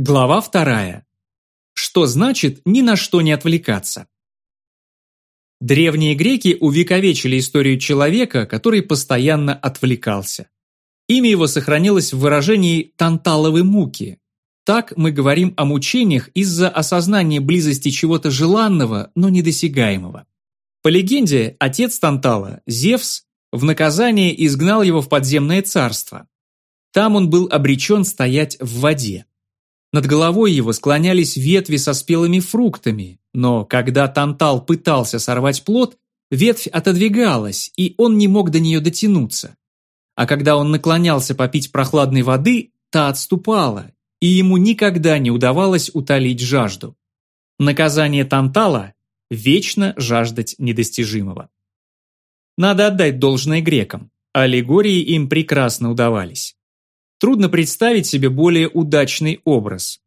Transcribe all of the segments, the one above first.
Глава вторая. Что значит ни на что не отвлекаться? Древние греки увековечили историю человека, который постоянно отвлекался. Имя его сохранилось в выражении «танталовы муки». Так мы говорим о мучениях из-за осознания близости чего-то желанного, но недосягаемого. По легенде, отец Тантала, Зевс, в наказание изгнал его в подземное царство. Там он был обречен стоять в воде. Над головой его склонялись ветви со спелыми фруктами, но когда Тантал пытался сорвать плод, ветвь отодвигалась, и он не мог до нее дотянуться. А когда он наклонялся попить прохладной воды, та отступала, и ему никогда не удавалось утолить жажду. Наказание Тантала – вечно жаждать недостижимого. Надо отдать должное грекам, аллегории им прекрасно удавались. Трудно представить себе более удачный образ.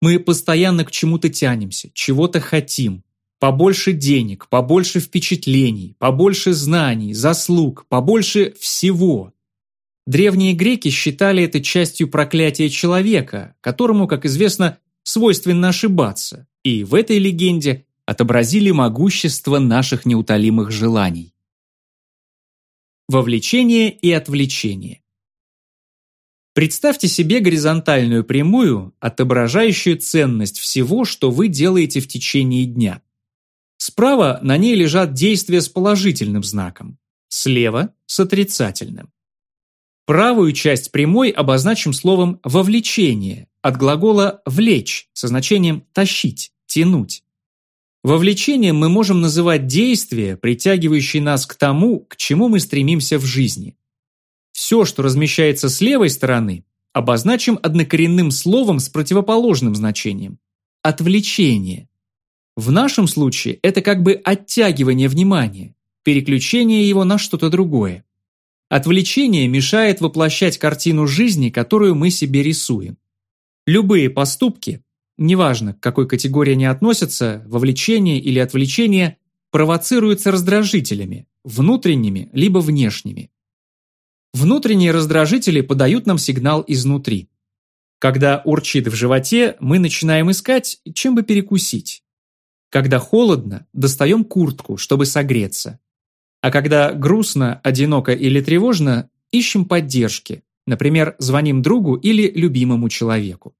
Мы постоянно к чему-то тянемся, чего-то хотим. Побольше денег, побольше впечатлений, побольше знаний, заслуг, побольше всего. Древние греки считали это частью проклятия человека, которому, как известно, свойственно ошибаться, и в этой легенде отобразили могущество наших неутолимых желаний. Вовлечение и отвлечение. Представьте себе горизонтальную прямую, отображающую ценность всего, что вы делаете в течение дня. Справа на ней лежат действия с положительным знаком, слева – с отрицательным. Правую часть прямой обозначим словом «вовлечение» от глагола «влечь» со значением «тащить», «тянуть». Вовлечением мы можем называть действия, притягивающие нас к тому, к чему мы стремимся в жизни. Все, что размещается с левой стороны, обозначим однокоренным словом с противоположным значением – отвлечение. В нашем случае это как бы оттягивание внимания, переключение его на что-то другое. Отвлечение мешает воплощать картину жизни, которую мы себе рисуем. Любые поступки, неважно, к какой категории они относятся, вовлечение или отвлечение, провоцируются раздражителями, внутренними либо внешними. Внутренние раздражители подают нам сигнал изнутри. Когда урчит в животе, мы начинаем искать, чем бы перекусить. Когда холодно, достаем куртку, чтобы согреться. А когда грустно, одиноко или тревожно, ищем поддержки. Например, звоним другу или любимому человеку.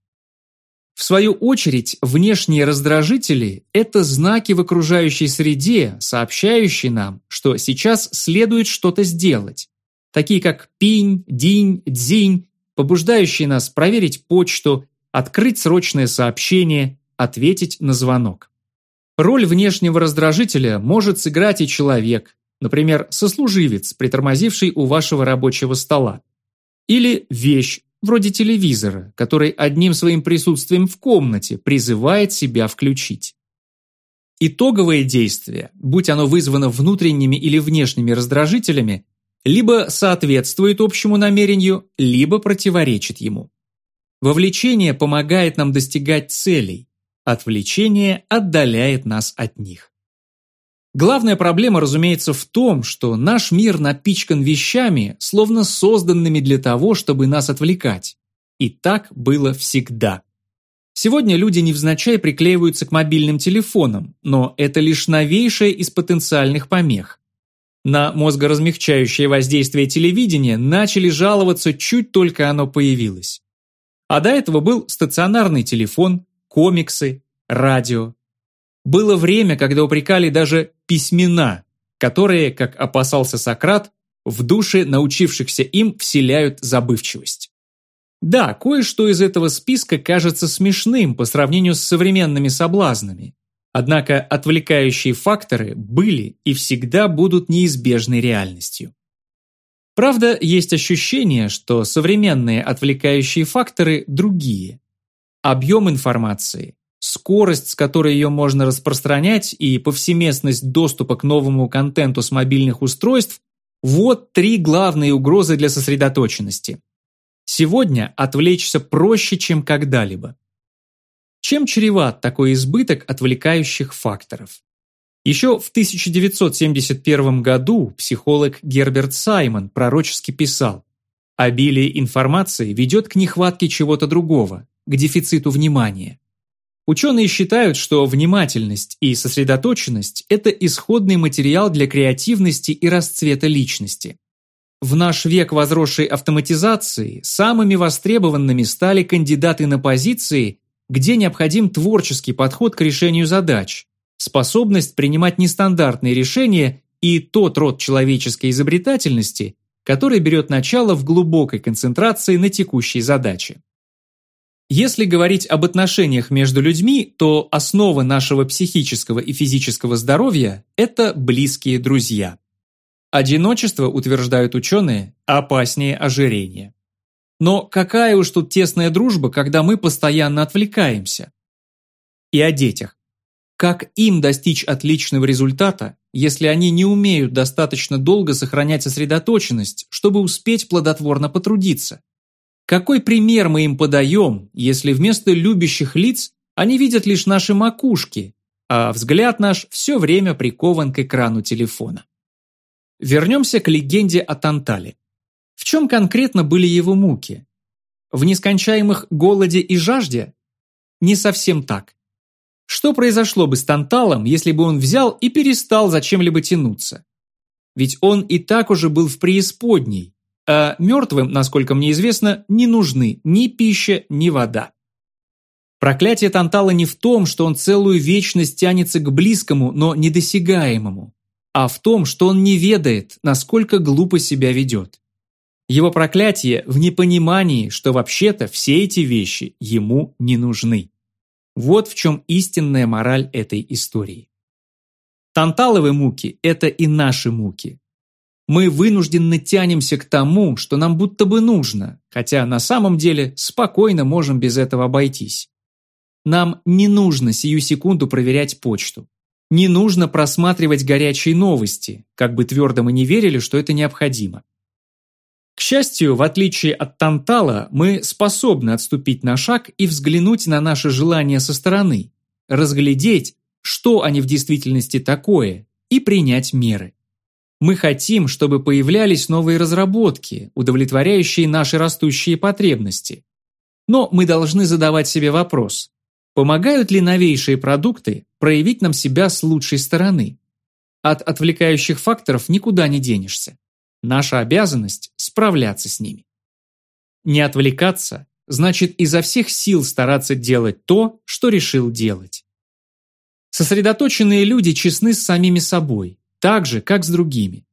В свою очередь, внешние раздражители – это знаки в окружающей среде, сообщающие нам, что сейчас следует что-то сделать, такие как пинь, динь, дзинь, побуждающие нас проверить почту, открыть срочное сообщение, ответить на звонок. Роль внешнего раздражителя может сыграть и человек, например, сослуживец, притормозивший у вашего рабочего стола. Или вещь, вроде телевизора, который одним своим присутствием в комнате призывает себя включить. Итоговое действие, будь оно вызвано внутренними или внешними раздражителями, либо соответствует общему намерению, либо противоречит ему. Вовлечение помогает нам достигать целей, отвлечение отдаляет нас от них. Главная проблема, разумеется, в том, что наш мир напичкан вещами, словно созданными для того, чтобы нас отвлекать. И так было всегда. Сегодня люди невзначай приклеиваются к мобильным телефонам, но это лишь новейшая из потенциальных помех. На мозгоразмягчающее воздействие телевидения начали жаловаться чуть только оно появилось. А до этого был стационарный телефон, комиксы, радио. Было время, когда упрекали даже письмена, которые, как опасался Сократ, в душе научившихся им вселяют забывчивость. Да, кое-что из этого списка кажется смешным по сравнению с современными соблазнами. Однако отвлекающие факторы были и всегда будут неизбежной реальностью. Правда, есть ощущение, что современные отвлекающие факторы другие. Объем информации, скорость, с которой ее можно распространять и повсеместность доступа к новому контенту с мобильных устройств – вот три главные угрозы для сосредоточенности. Сегодня отвлечься проще, чем когда-либо. Чем чреват такой избыток отвлекающих факторов? Еще в 1971 году психолог Герберт Саймон пророчески писал «Обилие информации ведет к нехватке чего-то другого, к дефициту внимания. Ученые считают, что внимательность и сосредоточенность – это исходный материал для креативности и расцвета личности. В наш век возросшей автоматизации самыми востребованными стали кандидаты на позиции, где необходим творческий подход к решению задач, способность принимать нестандартные решения и тот род человеческой изобретательности, который берет начало в глубокой концентрации на текущей задаче. Если говорить об отношениях между людьми, то основа нашего психического и физического здоровья – это близкие друзья. Одиночество, утверждают ученые, опаснее ожирения. Но какая уж тут тесная дружба, когда мы постоянно отвлекаемся? И о детях. Как им достичь отличного результата, если они не умеют достаточно долго сохранять сосредоточенность, чтобы успеть плодотворно потрудиться? Какой пример мы им подаем, если вместо любящих лиц они видят лишь наши макушки, а взгляд наш все время прикован к экрану телефона? Вернемся к легенде о Тантале. В чем конкретно были его муки? В нескончаемых голоде и жажде? Не совсем так. Что произошло бы с Танталом, если бы он взял и перестал зачем-либо тянуться? Ведь он и так уже был в преисподней, а мертвым, насколько мне известно, не нужны ни пища, ни вода. Проклятие Тантала не в том, что он целую вечность тянется к близкому, но недосягаемому, а в том, что он не ведает, насколько глупо себя ведет. Его проклятие в непонимании, что вообще-то все эти вещи ему не нужны. Вот в чем истинная мораль этой истории. Танталовые муки – это и наши муки мы вынужденно тянемся к тому, что нам будто бы нужно, хотя на самом деле спокойно можем без этого обойтись. Нам не нужно сию секунду проверять почту. Не нужно просматривать горячие новости, как бы твердо мы не верили, что это необходимо. К счастью, в отличие от Тантала, мы способны отступить на шаг и взглянуть на наши желания со стороны, разглядеть, что они в действительности такое, и принять меры. Мы хотим, чтобы появлялись новые разработки, удовлетворяющие наши растущие потребности. Но мы должны задавать себе вопрос, помогают ли новейшие продукты проявить нам себя с лучшей стороны? От отвлекающих факторов никуда не денешься. Наша обязанность – справляться с ними. Не отвлекаться – значит изо всех сил стараться делать то, что решил делать. Сосредоточенные люди честны с самими собой, так же, как с другими.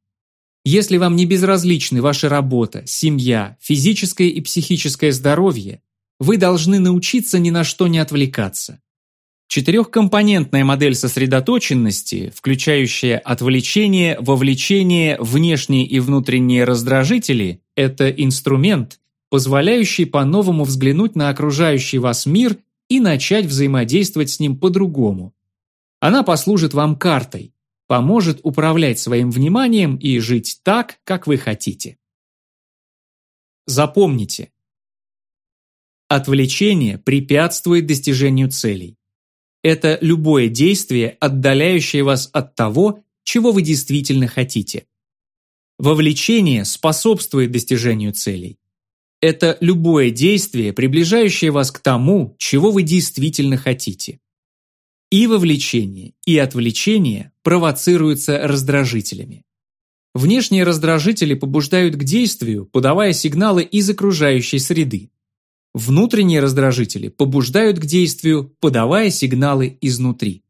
Если вам не безразличны ваша работа, семья, физическое и психическое здоровье, вы должны научиться ни на что не отвлекаться. Четырехкомпонентная модель сосредоточенности, включающая отвлечение, вовлечение, внешние и внутренние раздражители, это инструмент, позволяющий по-новому взглянуть на окружающий вас мир и начать взаимодействовать с ним по-другому. Она послужит вам картой, поможет управлять своим вниманием и жить так, как вы хотите. Запомните. Отвлечение препятствует достижению целей. Это любое действие, отдаляющее вас от того, чего вы действительно хотите. Вовлечение способствует достижению целей. Это любое действие, приближающее вас к тому, чего вы действительно хотите. И вовлечение, и отвлечение провоцируются раздражителями. Внешние раздражители побуждают к действию, подавая сигналы из окружающей среды. Внутренние раздражители побуждают к действию, подавая сигналы изнутри.